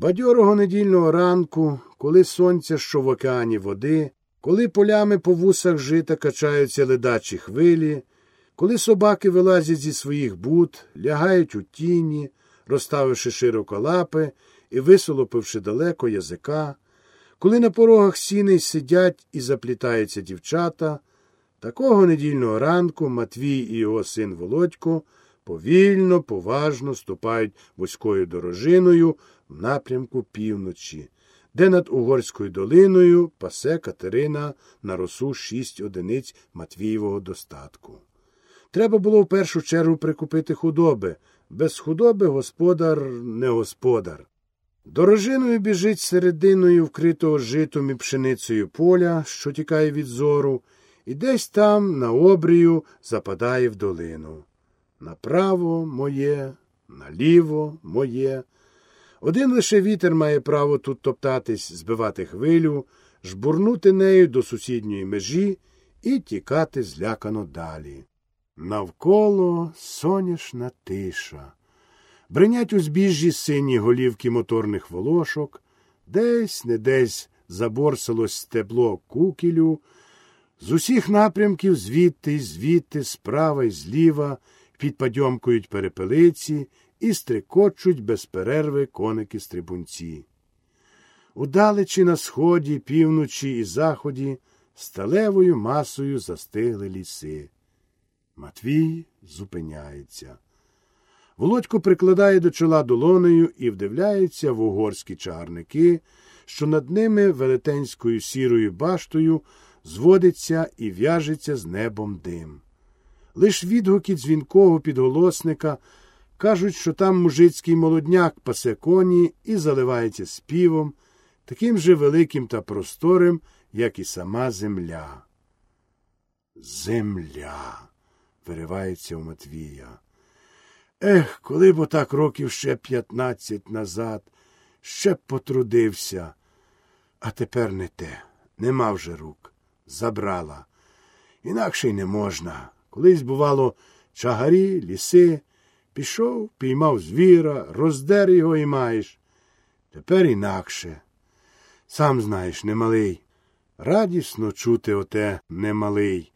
Бадьорого недільного ранку, коли сонце, що в океані води, коли полями по вусах жита качаються ледачі хвилі, коли собаки вилазять зі своїх бут, лягають у тіні, розставивши широко лапи і висолопивши далеко язика, коли на порогах сіней сидять і заплітаються дівчата, такого недільного ранку Матвій і його син Володько повільно, поважно ступають вузькою дорожиною в напрямку півночі, де над Угорською долиною пасе Катерина на росу шість одиниць Матвієвого достатку. Треба було в першу чергу прикупити худоби. Без худоби господар не господар. Дорожиною біжить серединою вкритого житом і пшеницею поля, що тікає від зору, і десь там, на обрію, западає в долину. Направо моє, наліво моє. Один лише вітер має право тут топтатись, збивати хвилю, жбурнути нею до сусідньої межі і тікати злякано далі. Навколо соняшна тиша. Бринять у збіжжі сині голівки моторних волошок, десь не десь заборсилось стебло кукілю, з усіх напрямків звідти звідти, справа й зліва, підпадьомкують перепелиці і стрикочуть без перерви коники стрибунці. Удалечі на сході, півночі і заході сталевою масою застигли ліси. Матвій зупиняється. Володько прикладає до чола долонею і вдивляється в угорські чагарники, що над ними велетенською сірою баштою зводиться і в'яжеться з небом дим. Лиш відгуки дзвінкого підголосника кажуть, що там мужицький молодняк пасе коні і заливається співом, таким же великим та просторим, як і сама земля. Земля. виривається у Матвія. Ех, коли б отак років ще п'ятнадцять назад, ще б потрудився. А тепер не те, нема вже рук. Забрала. Інакше й не можна. Колись, бувало, чагарі, ліси. Пішов, піймав звіра, роздер його і маєш. Тепер інакше. Сам знаєш, немалий. Радісно чути оте немалий.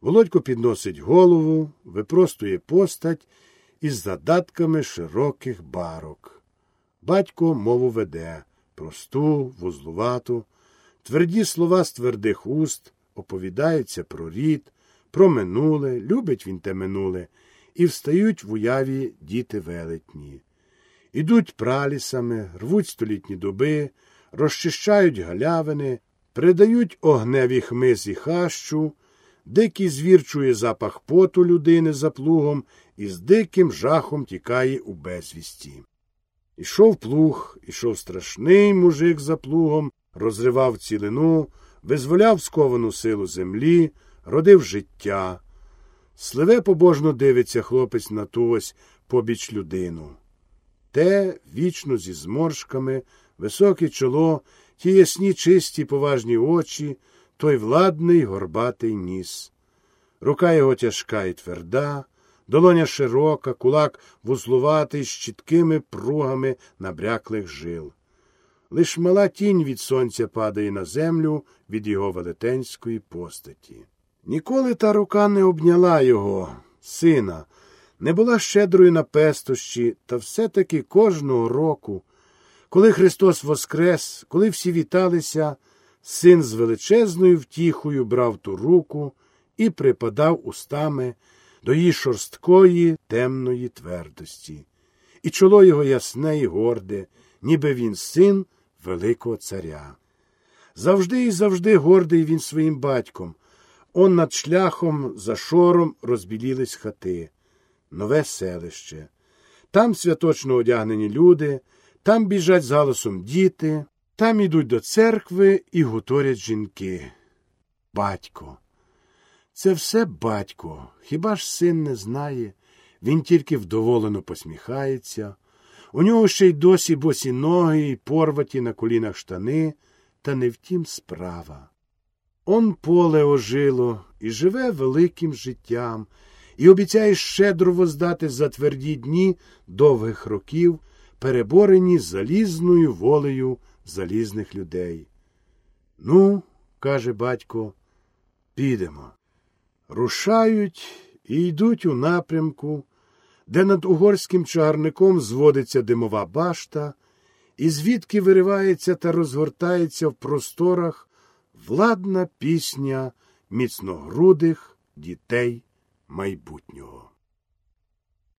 Володько підносить голову, випростує постать із задатками широких барок. Батько мову веде просту, вузлувату, тверді слова з твердих уст, оповідається про рід, про минуле, любить він те минуле, і встають в уяві діти велетні. Ідуть пралісами, рвуть столітні дуби, розчищають галявини, придають огневі хмиз і хащу, дикий звір чує запах поту людини за плугом і з диким жахом тікає у безвісті. Ішов плуг, ішов страшний мужик за плугом, розривав цілину, визволяв сковану силу землі, родив життя. Сливе побожно дивиться хлопець на ту ось побіч людину. Те вічно зі зморшками, високе чоло, ті ясні чисті поважні очі, той владний горбатий ніс. Рука його тяжка і тверда, долоня широка, кулак вузлуватий з чіткими пругами набряклих жил. Лиш мала тінь від сонця падає на землю від його велетенської постаті. Ніколи та рука не обняла його, сина, не була щедрою на пестощі, та все-таки кожного року, коли Христос воскрес, коли всі віталися, син з величезною втіхою брав ту руку і припадав устами до її шорсткої темної твердості, і чоло його ясне і горде, ніби він син Великого Царя. Завжди і завжди гордий він своїм батьком. Он над шляхом за шором розбілілись хати, нове селище. Там святочно одягнені люди, там біжать з галасом діти, там ідуть до церкви і гуторять жінки. Батько. Це все батько. Хіба ж син не знає? Він тільки вдоволено посміхається. У нього ще й досі босі ноги і порваті на колінах штани, та не втім справа. Он поле ожило і живе великим життям, і обіцяє щедро воздати за тверді дні довгих років, переборені залізною волею залізних людей. Ну, каже батько, підемо. Рушають і йдуть у напрямку, де над угорським чагарником зводиться димова башта, і звідки виривається та розгортається в просторах владна пісня міцногрудих дітей майбутнього.